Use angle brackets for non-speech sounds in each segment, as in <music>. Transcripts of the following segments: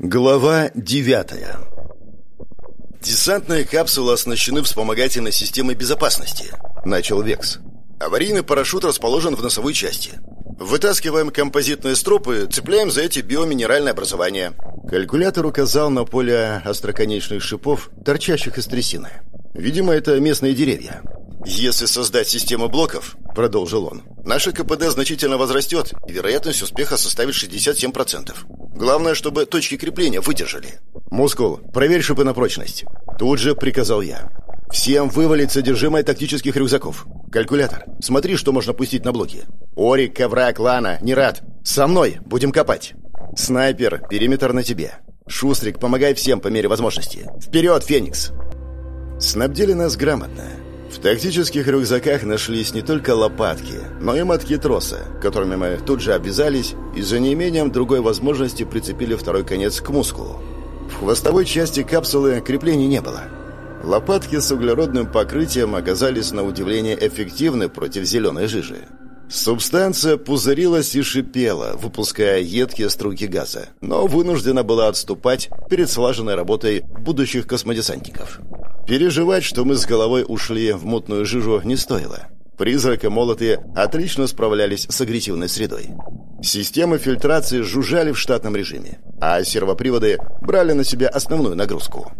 Глава девятая «Десантные капсулы оснащены вспомогательной системой безопасности», — начал Векс. «Аварийный парашют расположен в носовой части. Вытаскиваем композитные стропы, цепляем за эти биоминеральные образования». Калькулятор указал на поле остроконечных шипов, торчащих из трясины. «Видимо, это местные деревья. Если создать систему блоков, продолжил он, наше КПД значительно возрастет, и вероятность успеха составит 67%. Главное, чтобы точки крепления выдержали. Мускул, проверь шипы на прочность. Тут же приказал я. Всем вывалить содержимое тактических рюкзаков. Калькулятор, смотри, что можно пустить на блоки. Орик, Коврак, Лана, не рад. Со мной, будем копать. Снайпер, периметр на тебе. Шустрик, помогай всем по мере возможности. Вперед, Феникс! Снабдили нас грамотно. В тактических рюкзаках нашлись не только лопатки, но и мотки троса, которыми мы тут же обвязались и за неимением другой возможности прицепили второй конец к мускулу. В хвостовой части капсулы креплений не было. Лопатки с углеродным покрытием оказались на удивление эффективны против зеленой жижи. Субстанция пузырилась и шипела, выпуская едкие струйки газа, но вынуждена была отступать перед слаженной работой будущих космодесантников. Переживать, что мы с головой ушли в мутную жижу, не стоило. Призрак и молотые отлично справлялись с агрессивной средой. Системы фильтрации жужжали в штатном режиме, а сервоприводы брали на себя основную нагрузку.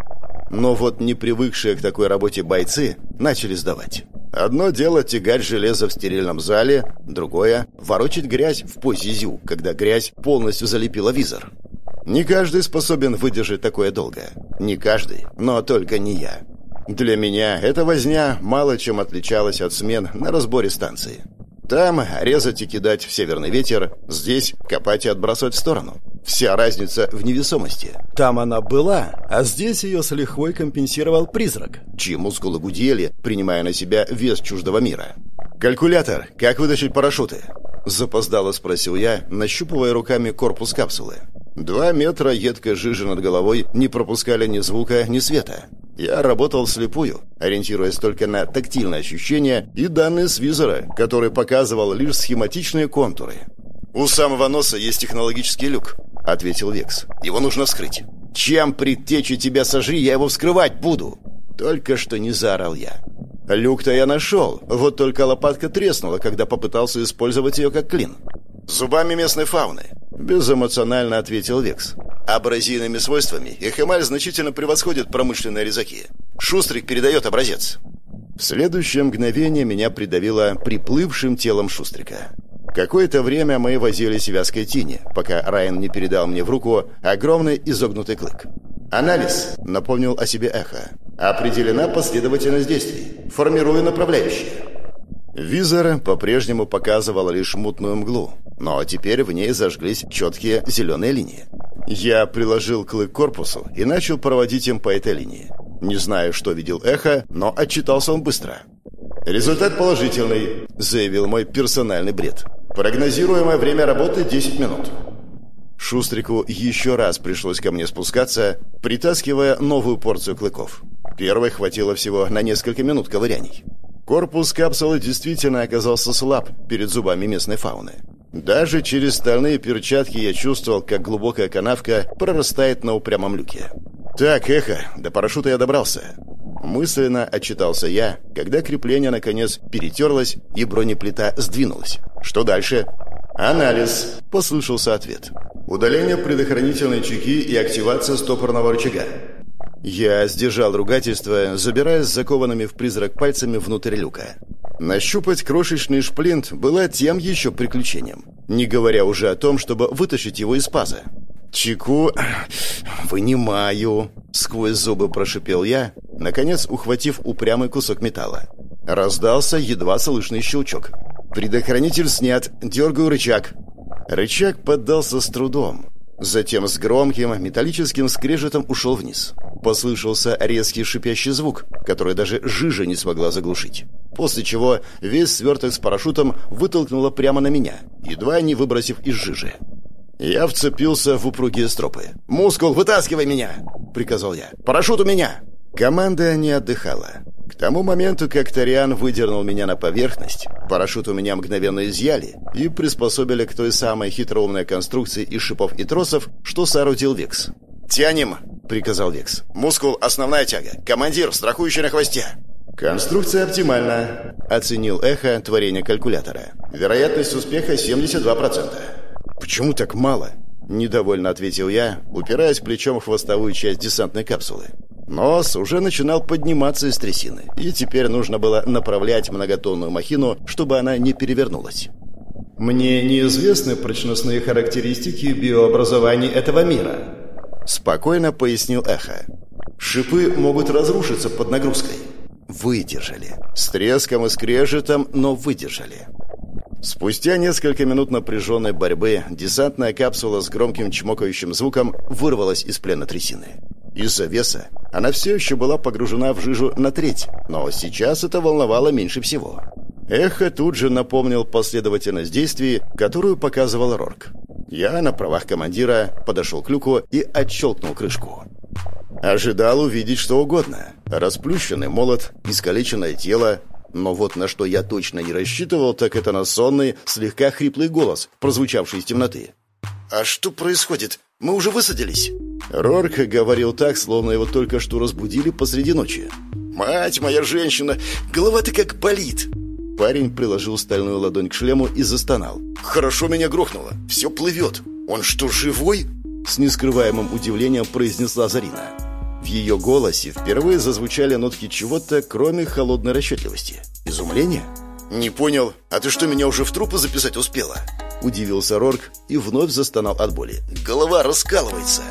Но вот не привыкшие к такой работе бойцы начали сдавать. Одно дело тягать железо в стерильном зале, другое — ворочать грязь в позе зю, когда грязь полностью залепила визор. Не каждый способен выдержать такое долго. Не каждый, но только не я. Для меня эта возня мало чем отличалась от смен на разборе станции. Там резать и кидать в северный ветер, здесь копать и отбрасывать в сторону. Вся разница в невесомости. Там она была, а здесь ее с лихвой компенсировал призрак, чьи мускулы гудели, принимая на себя вес чуждого мира. «Калькулятор, как вытащить парашюты?» Запоздало спросил я, нащупывая руками корпус капсулы. Два метра едкой жижи над головой не пропускали ни звука, ни света. Я работал вслепую, ориентируясь только на тактильные ощущения и данные с визора, который показывал лишь схематичные контуры. «У самого носа есть технологический люк», — ответил Векс. «Его нужно вскрыть». «Чем предтечи тебя сожри, я его вскрывать буду!» Только что не заорал я. Люк-то я нашел, вот только лопатка треснула, когда попытался использовать ее как клин. «Зубами местной фауны», — безэмоционально ответил Векс. Абразийными свойствами их значительно превосходит промышленные резаки. Шустрик передает образец. В следующее мгновение меня придавило приплывшим телом Шустрика. Какое-то время мы возились в вязкой тени, пока Райан не передал мне в руку огромный изогнутый клык. «Анализ», — напомнил о себе эхо. «Определена последовательность действий. Формирую направляющие». Визор по-прежнему показывал лишь мутную мглу, но теперь в ней зажглись четкие зеленые линии. Я приложил клык к корпусу и начал проводить им по этой линии. Не знаю, что видел эхо, но отчитался он быстро. «Результат положительный», — заявил мой персональный бред. «Прогнозируемое время работы 10 минут». Шустрику еще раз пришлось ко мне спускаться, притаскивая новую порцию клыков. Первой хватило всего на несколько минут ковыряний. Корпус капсулы действительно оказался слаб перед зубами местной фауны. Даже через стальные перчатки я чувствовал, как глубокая канавка прорастает на упрямом люке. «Так, эхо, до парашюта я добрался». Мысленно отчитался я, когда крепление, наконец, перетерлось и бронеплита сдвинулась. «Что дальше?» «Анализ», — послышался ответ. «Удаление предохранительной чеки и активация стопорного рычага». Я сдержал ругательство, забираясь закованными в призрак пальцами внутрь люка. Нащупать крошечный шплинт было тем еще приключением, не говоря уже о том, чтобы вытащить его из паза. «Чеку... <clears throat> вынимаю», — сквозь зубы прошипел я, наконец ухватив упрямый кусок металла. Раздался едва слышный щелчок. «Предохранитель снят, дергаю рычаг». Рычаг поддался с трудом, Затем с громким металлическим скрежетом ушел вниз. Послышался резкий шипящий звук, который даже жижа не смогла заглушить. После чего весь сверток с парашютом вытолкнуло прямо на меня, едва не выбросив из жижи. Я вцепился в упругие стропы. «Мускул, вытаскивай меня!» — приказал я. «Парашют у меня!» Команда не отдыхала. К тому моменту, как Ториан выдернул меня на поверхность, парашют у меня мгновенно изъяли и приспособили к той самой хитроумной конструкции из шипов и тросов, что соорудил Викс. «Тянем!» — приказал Векс. «Мускул — основная тяга. Командир, страхующий на хвосте!» «Конструкция оптимальна», — оценил эхо творение калькулятора. «Вероятность успеха 72%. «Почему так мало?» — недовольно ответил я, упираясь плечом в хвостовую часть десантной капсулы. Нос уже начинал подниматься из трясины, и теперь нужно было направлять многотонную махину, чтобы она не перевернулась. «Мне неизвестны прочностные характеристики биообразования этого мира», — спокойно пояснил Эхо. «Шипы могут разрушиться под нагрузкой». Выдержали. С треском и скрежетом, но выдержали. Спустя несколько минут напряженной борьбы десантная капсула с громким чмокающим звуком вырвалась из плена трясины. Из-за веса она все еще была погружена в жижу на треть, но сейчас это волновало меньше всего. Эхо тут же напомнил последовательность действий, которую показывал Рорк. Я на правах командира подошел к люку и отщелкнул крышку. Ожидал увидеть что угодно. Расплющенный молот, искалеченное тело, но вот на что я точно не рассчитывал, так это на сонный, слегка хриплый голос, прозвучавший из темноты. «А что происходит? Мы уже высадились?» Рорк говорил так, словно его только что разбудили посреди ночи. «Мать моя женщина! Голова-то как болит!» Парень приложил стальную ладонь к шлему и застонал. «Хорошо меня грохнуло. Все плывет. Он что, живой?» С нескрываемым удивлением произнесла Зарина. В ее голосе впервые зазвучали нотки чего-то, кроме холодной расчетливости. Изумление? «Не понял. А ты что, меня уже в трупы записать успела?» Удивился Рорк и вновь застонал от боли. «Голова раскалывается!»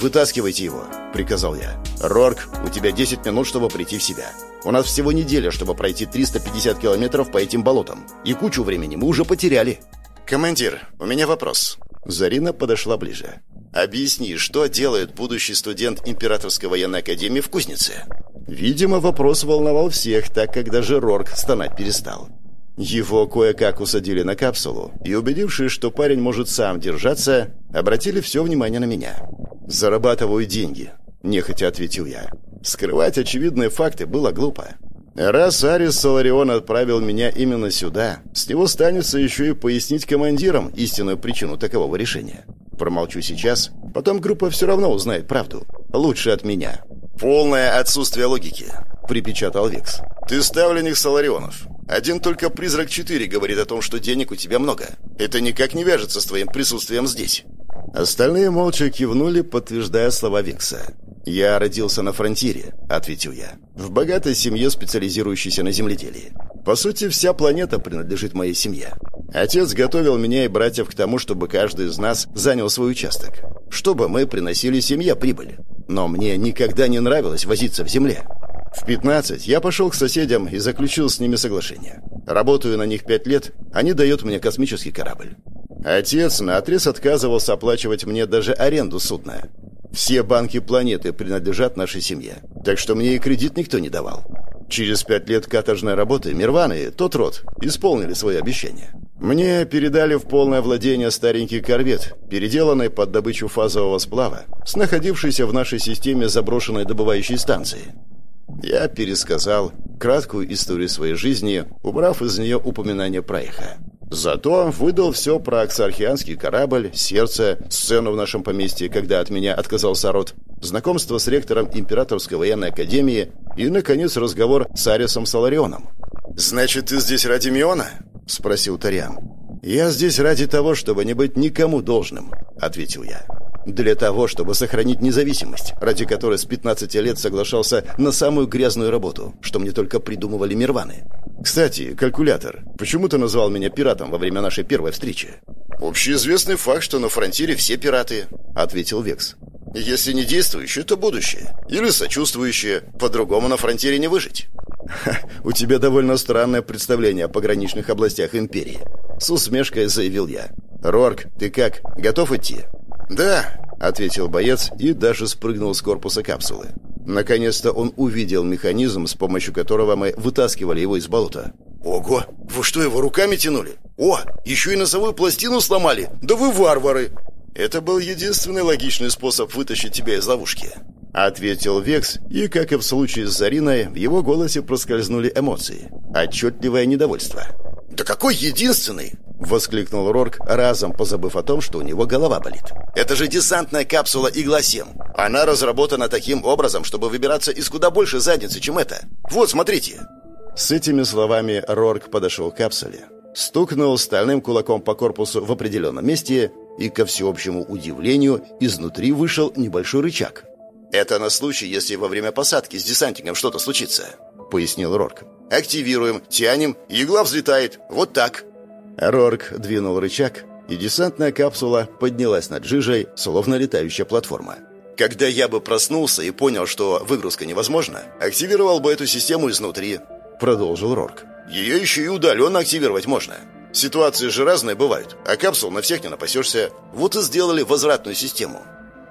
«Вытаскивайте его», — приказал я. «Рорк, у тебя 10 минут, чтобы прийти в себя. У нас всего неделя, чтобы пройти 350 километров по этим болотам. И кучу времени мы уже потеряли». «Командир, у меня вопрос». Зарина подошла ближе. Объясни, что делает будущий студент Императорской военной академии в Кузнице? Видимо, вопрос волновал всех, так как даже Рорк стонать перестал. Его кое-как усадили на капсулу и, убедившись, что парень может сам держаться, обратили все внимание на меня. «Зарабатываю деньги», — нехотя ответил я. Скрывать очевидные факты было глупо. Раз Арис Соларион отправил меня именно сюда, с него станется еще и пояснить командирам истинную причину такового решения. Промолчу сейчас, потом группа все равно узнает правду. Лучше от меня. «Полное отсутствие логики», — припечатал Векс. «Ты ставленник Соларионов. Один только призрак 4 говорит о том, что денег у тебя много. Это никак не вяжется с твоим присутствием здесь». Остальные молча кивнули, подтверждая слова Векса. «Я родился на фронтире», — ответил я. «В богатой семье, специализирующейся на земледелии. По сути, вся планета принадлежит моей семье. Отец готовил меня и братьев к тому, чтобы каждый из нас занял свой участок. Чтобы мы приносили семье прибыль. Но мне никогда не нравилось возиться в земле. В 15 я пошел к соседям и заключил с ними соглашение. Работаю на них пять лет, они дают мне космический корабль. Отец наотрез отказывался оплачивать мне даже аренду судна. Все банки планеты принадлежат нашей семье, так что мне и кредит никто не давал. Через пять лет каторжной работы Мирваны, тот род, исполнили свои обещания. Мне передали в полное владение старенький корвет, переделанный под добычу фазового сплава, с находившейся в нашей системе заброшенной добывающей станции. Я пересказал краткую историю своей жизни, убрав из нее упоминание про эхо. Зато выдал все про аксархианский корабль, сердце, сцену в нашем поместье, когда от меня отказался род, знакомство с ректором Императорской военной академии и, наконец, разговор с Арисом Саларионом. «Значит, ты здесь ради Миона?» — спросил Тарьян. «Я здесь ради того, чтобы не быть никому должным», — ответил я. «Для того, чтобы сохранить независимость, ради которой с 15 лет соглашался на самую грязную работу, что мне только придумывали мирваны. Кстати, калькулятор. Почему ты назвал меня пиратом во время нашей первой встречи? Общеизвестный факт, что на фронтире все пираты, ответил Векс. Если не действующие, то будущее. Или сочувствующие. По-другому на фронтире не выжить. Ха, у тебя довольно странное представление о пограничных областях империи. С усмешкой заявил я. Рорк, ты как, готов идти? Да, ответил боец и даже спрыгнул с корпуса капсулы. Наконец-то он увидел механизм, с помощью которого мы вытаскивали его из болота. «Ого! Вы что, его руками тянули? О, еще и носовую пластину сломали! Да вы варвары!» «Это был единственный логичный способ вытащить тебя из ловушки», — ответил Векс, и, как и в случае с Зариной, в его голосе проскользнули эмоции. Отчетливое недовольство. «Да какой единственный?» — воскликнул Рорк, разом позабыв о том, что у него голова болит. «Это же десантная капсула «Игла-7». Она разработана таким образом, чтобы выбираться из куда больше задницы, чем это. Вот, смотрите!» С этими словами Рорк подошел к капсуле, стукнул стальным кулаком по корпусу в определенном месте, и, ко всеобщему удивлению, изнутри вышел небольшой рычаг. «Это на случай, если во время посадки с десантником что-то случится», — пояснил Рорк. «Активируем, тянем, игла взлетает. Вот так». Рорк двинул рычаг, и десантная капсула поднялась над жижей, словно летающая платформа. Когда я бы проснулся и понял, что выгрузка невозможна, активировал бы эту систему изнутри, продолжил Рорк. Ее еще и удаленно активировать можно. Ситуации же разные бывают, а капсул на всех не напасешься. Вот и сделали возвратную систему.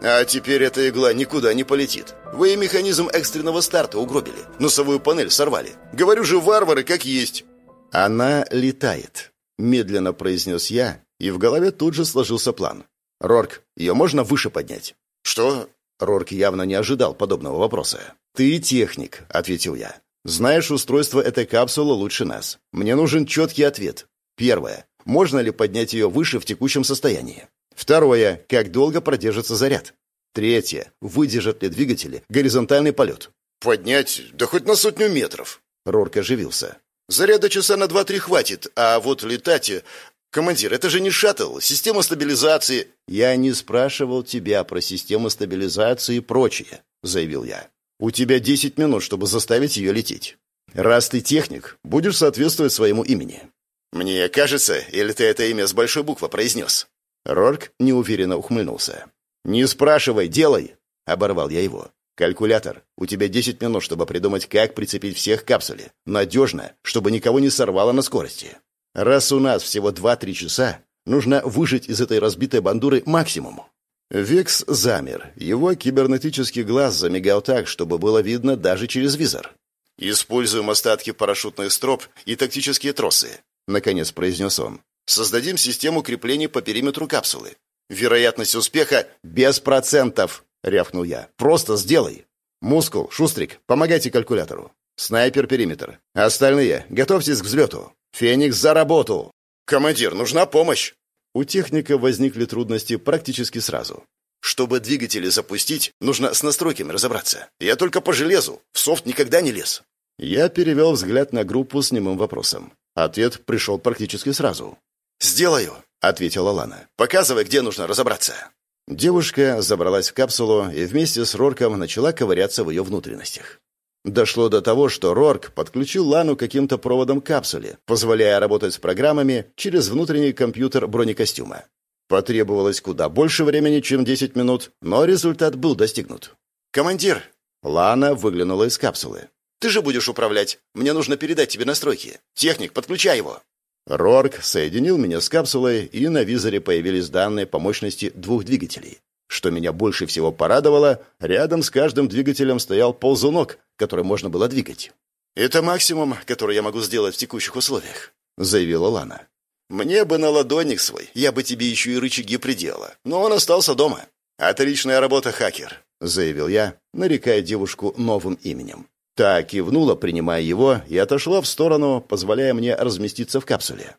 А теперь эта игла никуда не полетит. Вы и механизм экстренного старта угробили. Носовую панель сорвали. Говорю же, варвары как есть. Она летает, медленно произнес я, и в голове тут же сложился план. Рорк, ее можно выше поднять? Что? Рорк явно не ожидал подобного вопроса. «Ты техник», — ответил я. «Знаешь устройство этой капсулы лучше нас. Мне нужен четкий ответ. Первое. Можно ли поднять ее выше в текущем состоянии? Второе. Как долго продержится заряд? Третье. Выдержат ли двигатели горизонтальный полет? «Поднять? Да хоть на сотню метров!» Рорк оживился. «Заряда часа на два-три хватит, а вот летать... Командир, это же не шаттл, система стабилизации...» «Я не спрашивал тебя про систему стабилизации и прочее», — заявил я. «У тебя десять минут, чтобы заставить ее лететь. Раз ты техник, будешь соответствовать своему имени. «Мне кажется, или ты это имя с большой буквы произнес?» Рорк неуверенно ухмыльнулся. «Не спрашивай, делай!» — оборвал я его. «Калькулятор, у тебя 10 минут, чтобы придумать, как прицепить всех к капсуле. Надежно, чтобы никого не сорвало на скорости. Раз у нас всего 2-3 часа, нужно выжить из этой разбитой бандуры максимум». Векс замер. Его кибернетический глаз замигал так, чтобы было видно даже через визор. «Используем остатки парашютных строп и тактические тросы. — наконец произнес он. «Создадим систему креплений по периметру капсулы. Вероятность успеха без процентов!» — рявкнул я. «Просто сделай!» «Мускул, Шустрик, помогайте калькулятору. Снайпер-периметр. Остальные, готовьтесь к взлету. Феникс за работу!» «Командир, нужна помощь!» У техника возникли трудности практически сразу. Чтобы двигатели запустить, нужно с настройками разобраться. Я только по железу, в софт никогда не лез. Я перевел взгляд на группу с немым вопросом. Ответ пришел практически сразу. «Сделаю», — ответила Лана. «Показывай, где нужно разобраться». Девушка забралась в капсулу и вместе с Рорком начала ковыряться в ее внутренностях. Дошло до того, что Рорк подключил Лану каким-то проводом к капсуле, позволяя работать с программами через внутренний компьютер бронекостюма. Потребовалось куда больше времени, чем 10 минут, но результат был достигнут. «Командир!» Лана выглянула из капсулы. Ты же будешь управлять. Мне нужно передать тебе настройки. Техник, подключай его». Рорк соединил меня с капсулой, и на визоре появились данные по мощности двух двигателей. Что меня больше всего порадовало, рядом с каждым двигателем стоял ползунок, который можно было двигать. «Это максимум, который я могу сделать в текущих условиях», — заявила Лана. «Мне бы на ладонник свой, я бы тебе еще и рычаги приделала, но он остался дома». «Отличная работа, хакер», — заявил я, нарекая девушку новым именем. Та кивнула, принимая его, и отошла в сторону, позволяя мне разместиться в капсуле.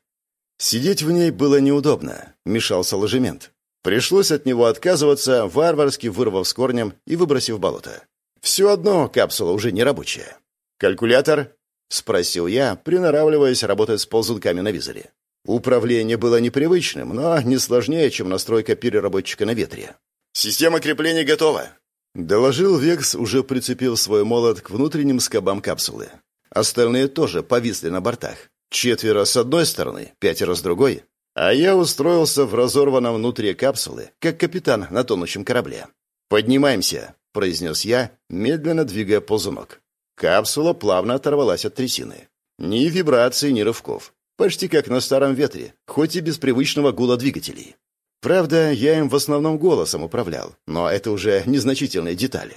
Сидеть в ней было неудобно, мешался ложемент. Пришлось от него отказываться, варварски вырвав с корнем и выбросив болото. Все одно капсула уже не рабочая. «Калькулятор?» — спросил я, приноравливаясь работать с ползунками на визоре. Управление было непривычным, но не сложнее, чем настройка переработчика на ветре. «Система крепления готова», Доложил Векс, уже прицепил свой молот к внутренним скобам капсулы. Остальные тоже повисли на бортах. Четверо с одной стороны, пятеро с другой. А я устроился в разорванном внутри капсулы, как капитан на тонущем корабле. «Поднимаемся», — произнес я, медленно двигая ползунок. Капсула плавно оторвалась от трясины. Ни вибраций, ни рывков. Почти как на старом ветре, хоть и без привычного гула двигателей. Правда, я им в основном голосом управлял, но это уже незначительные детали.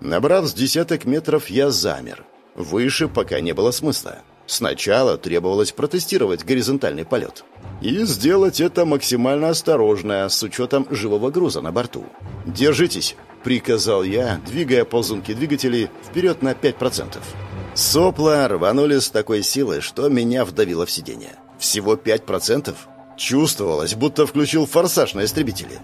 Набрав с десяток метров, я замер. Выше пока не было смысла. Сначала требовалось протестировать горизонтальный полет. И сделать это максимально осторожно, с учетом живого груза на борту. «Держитесь», — приказал я, двигая ползунки двигателей вперед на 5%. Сопла рванули с такой силой, что меня вдавило в сиденье. Всего 5%? Чувствовалось, будто включил форсаж на истребителе.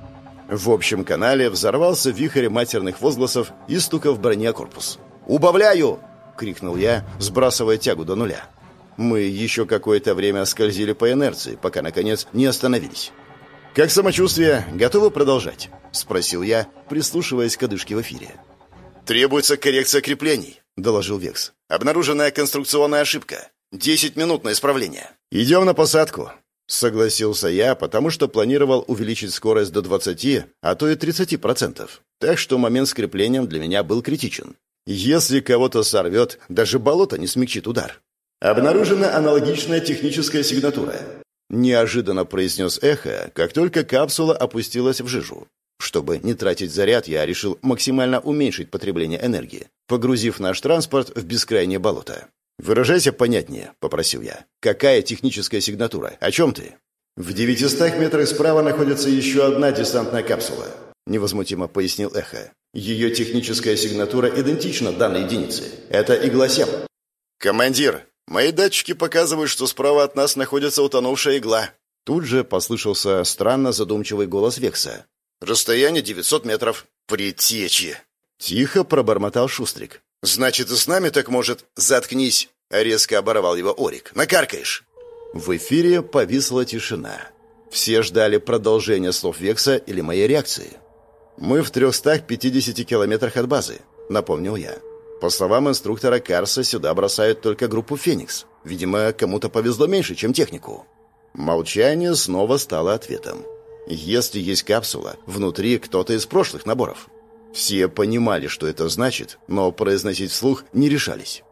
В общем канале взорвался вихрь матерных возгласов и стуков брони о корпус. «Убавляю!» — крикнул я, сбрасывая тягу до нуля. Мы еще какое-то время скользили по инерции, пока, наконец, не остановились. «Как самочувствие? Готовы продолжать?» — спросил я, прислушиваясь к одышке в эфире. «Требуется коррекция креплений», — доложил Векс. «Обнаруженная конструкционная ошибка. Десять минут на исправление». «Идем на посадку», — согласился я, потому что планировал увеличить скорость до 20, а то и 30%. Так что момент с креплением для меня был критичен. Если кого-то сорвет, даже болото не смягчит удар. Обнаружена аналогичная техническая сигнатура. Неожиданно произнес эхо, как только капсула опустилась в жижу. Чтобы не тратить заряд, я решил максимально уменьшить потребление энергии, погрузив наш транспорт в бескрайнее болото. «Выражайся понятнее», — попросил я. «Какая техническая сигнатура? О чем ты?» «В 900 метрах справа находится еще одна десантная капсула», — невозмутимо пояснил Эхо. «Ее техническая сигнатура идентична данной единице. Это игла-7». «Командир, мои датчики показывают, что справа от нас находится утонувшая игла». Тут же послышался странно задумчивый голос Векса. «Расстояние 900 метров. Притечи!» Тихо пробормотал Шустрик. «Значит, и с нами так может...» «Заткнись!» — резко оборвал его Орик. «Накаркаешь!» В эфире повисла тишина. Все ждали продолжения слов Векса или моей реакции. «Мы в 350 километрах от базы», — напомнил я. По словам инструктора Карса, сюда бросают только группу «Феникс». Видимо, кому-то повезло меньше, чем технику. Молчание снова стало ответом. Если есть капсула, внутри кто-то из прошлых наборов. Все понимали, что это значит, но произносить вслух не решались.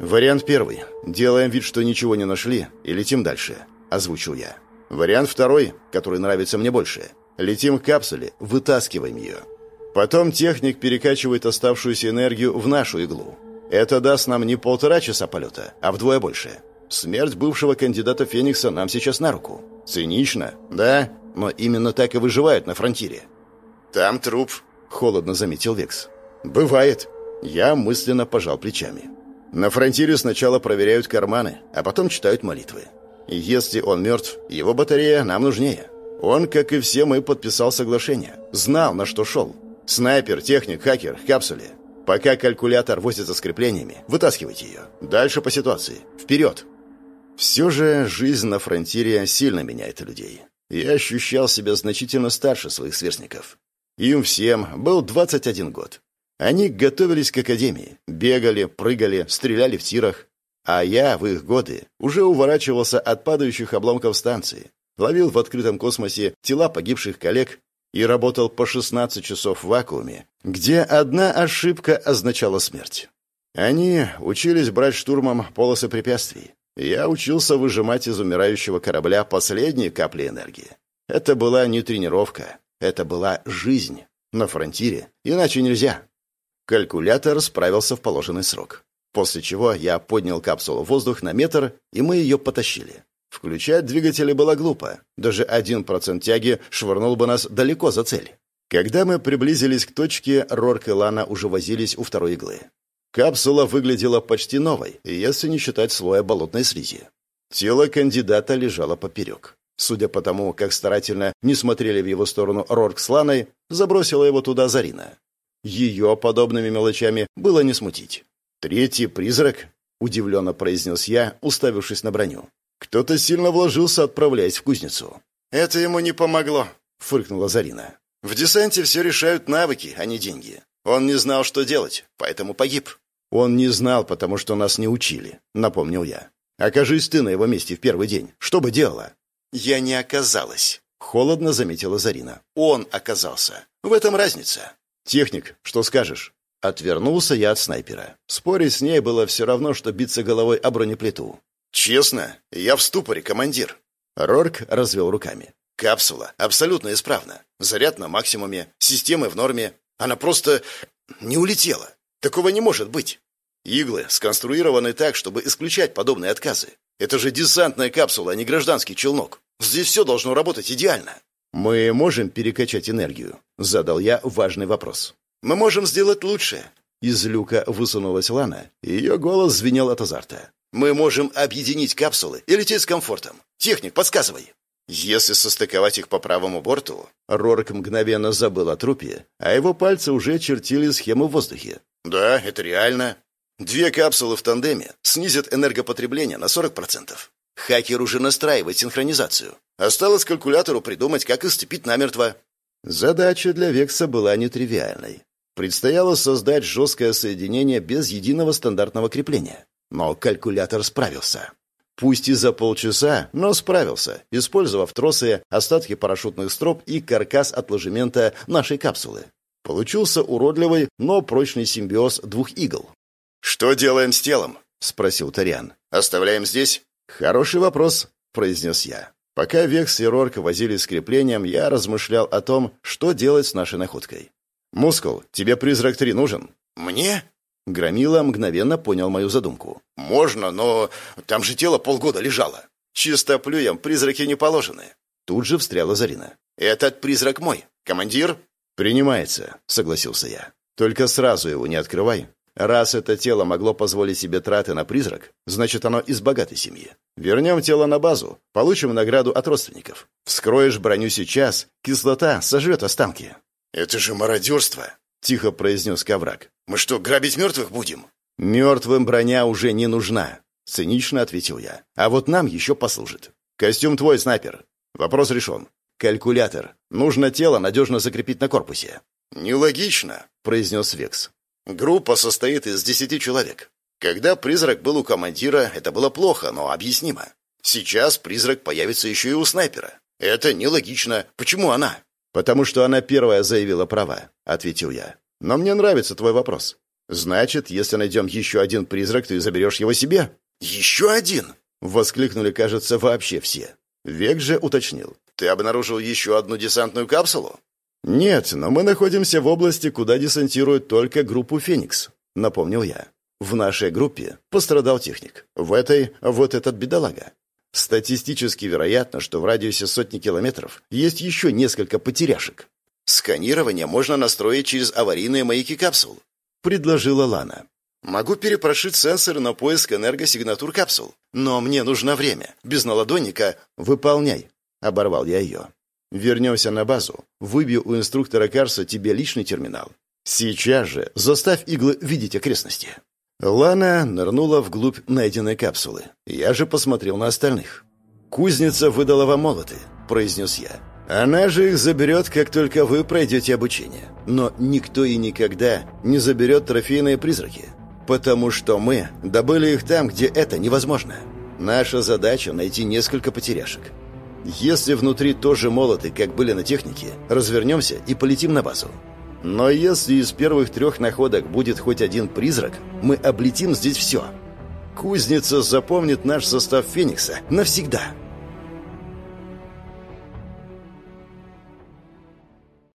«Вариант первый. Делаем вид, что ничего не нашли, и летим дальше», — озвучил я. «Вариант второй, который нравится мне больше. Летим к капсуле, вытаскиваем ее. Потом техник перекачивает оставшуюся энергию в нашу иглу. Это даст нам не полтора часа полета, а вдвое больше. Смерть бывшего кандидата Феникса нам сейчас на руку. Цинично, да, но именно так и выживают на фронтире. Там труп, холодно заметил Векс. «Бывает». Я мысленно пожал плечами. На фронтире сначала проверяют карманы, а потом читают молитвы. И если он мертв, его батарея нам нужнее. Он, как и все мы, подписал соглашение. Знал, на что шел. Снайпер, техник, хакер, капсуле. Пока калькулятор возится с креплениями, вытаскивайте ее. Дальше по ситуации. Вперед! Все же жизнь на фронтире сильно меняет людей. Я ощущал себя значительно старше своих сверстников. Им всем был 21 год. Они готовились к академии, бегали, прыгали, стреляли в тирах. А я в их годы уже уворачивался от падающих обломков станции, ловил в открытом космосе тела погибших коллег и работал по 16 часов в вакууме, где одна ошибка означала смерть. Они учились брать штурмом полосы препятствий. Я учился выжимать из умирающего корабля последние капли энергии. Это была не тренировка, это была жизнь. На фронтире. Иначе нельзя. Калькулятор справился в положенный срок. После чего я поднял капсулу в воздух на метр, и мы ее потащили. Включать двигатели было глупо. Даже один процент тяги швырнул бы нас далеко за цель. Когда мы приблизились к точке, Рорк и Лана уже возились у второй иглы. Капсула выглядела почти новой, если не считать слоя болотной слизи. Тело кандидата лежало поперек. Судя по тому, как старательно не смотрели в его сторону Рорк с Ланой, забросила его туда Зарина. Ее подобными мелочами было не смутить. «Третий призрак?» — удивленно произнес я, уставившись на броню. «Кто-то сильно вложился, отправляясь в кузницу». «Это ему не помогло», — фыркнула Зарина. «В десанте все решают навыки, а не деньги. Он не знал, что делать, поэтому погиб». «Он не знал, потому что нас не учили», — напомнил я. «Окажись ты на его месте в первый день. Что бы делала?» «Я не оказалась», — холодно заметила Зарина. «Он оказался. В этом разница». «Техник, что скажешь?» Отвернулся я от снайпера. Спорить с ней было все равно, что биться головой о бронеплиту. «Честно, я в ступоре, командир». Рорк развел руками. «Капсула абсолютно исправна. Заряд на максимуме, системы в норме. Она просто не улетела. Такого не может быть. Иглы сконструированы так, чтобы исключать подобные отказы. Это же десантная капсула, а не гражданский челнок. Здесь все должно работать идеально. Мы можем перекачать энергию? Задал я важный вопрос. Мы можем сделать лучше. Из люка высунулась Лана, ее голос звенел от азарта. Мы можем объединить капсулы и лететь с комфортом. Техник, подсказывай. Если состыковать их по правому борту, Рорк мгновенно забыл о трупе, а его пальцы уже чертили схему в воздухе. Да, это реально. Две капсулы в тандеме снизят энергопотребление на 40%. Хакер уже настраивает синхронизацию. Осталось калькулятору придумать, как иступить намертво. Задача для Векса была нетривиальной. Предстояло создать жесткое соединение без единого стандартного крепления. Но калькулятор справился. Пусть и за полчаса, но справился, использовав тросы, остатки парашютных строп и каркас от ложемента нашей капсулы. Получился уродливый, но прочный симбиоз двух игл. «Что делаем с телом?» — спросил Тариан. «Оставляем здесь?» «Хороший вопрос», — произнес я. Пока Векс и Рорк возились с креплением, я размышлял о том, что делать с нашей находкой. «Мускул, тебе призрак-3 нужен?» «Мне?» Громила мгновенно понял мою задумку. «Можно, но там же тело полгода лежало. Чисто плюем, призраки не положены». Тут же встряла Зарина. «Этот призрак мой. Командир?» «Принимается», — согласился я. «Только сразу его не открывай. Раз это тело могло позволить себе траты на призрак, значит, оно из богатой семьи. Вернем тело на базу, получим награду от родственников. Вскроешь броню сейчас, кислота сожрет останки». «Это же мародерство», — тихо произнес Ковраг. Мы что, грабить мертвых будем?» «Мертвым броня уже не нужна», — цинично ответил я. «А вот нам еще послужит. Костюм твой, снайпер. Вопрос решен. Калькулятор. Нужно тело надежно закрепить на корпусе». «Нелогично», — произнес Векс. «Группа состоит из десяти человек. Когда призрак был у командира, это было плохо, но объяснимо. Сейчас призрак появится еще и у снайпера. Это нелогично. Почему она?» «Потому что она первая заявила права», — ответил я. Но мне нравится твой вопрос. Значит, если найдем еще один призрак, ты заберешь его себе?» «Еще один?» — воскликнули, кажется, вообще все. Век же уточнил. «Ты обнаружил еще одну десантную капсулу?» «Нет, но мы находимся в области, куда десантируют только группу «Феникс», — напомнил я. В нашей группе пострадал техник. В этой — вот этот бедолага. Статистически вероятно, что в радиусе сотни километров есть еще несколько потеряшек. «Сканирование можно настроить через аварийные маяки капсул», — предложила Лана. «Могу перепрошить сенсоры на поиск энергосигнатур капсул, но мне нужно время. Без наладонника выполняй», — оборвал я ее. «Вернемся на базу. Выбью у инструктора Карса тебе личный терминал. Сейчас же заставь иглы видеть окрестности». Лана нырнула вглубь найденной капсулы. Я же посмотрел на остальных. «Кузница выдала вам молоты», — произнес я. Она же их заберет, как только вы пройдете обучение. Но никто и никогда не заберет трофейные призраки. Потому что мы добыли их там, где это невозможно. Наша задача — найти несколько потеряшек. Если внутри тоже молоты, как были на технике, развернемся и полетим на базу. Но если из первых трех находок будет хоть один призрак, мы облетим здесь все. Кузница запомнит наш состав Феникса навсегда.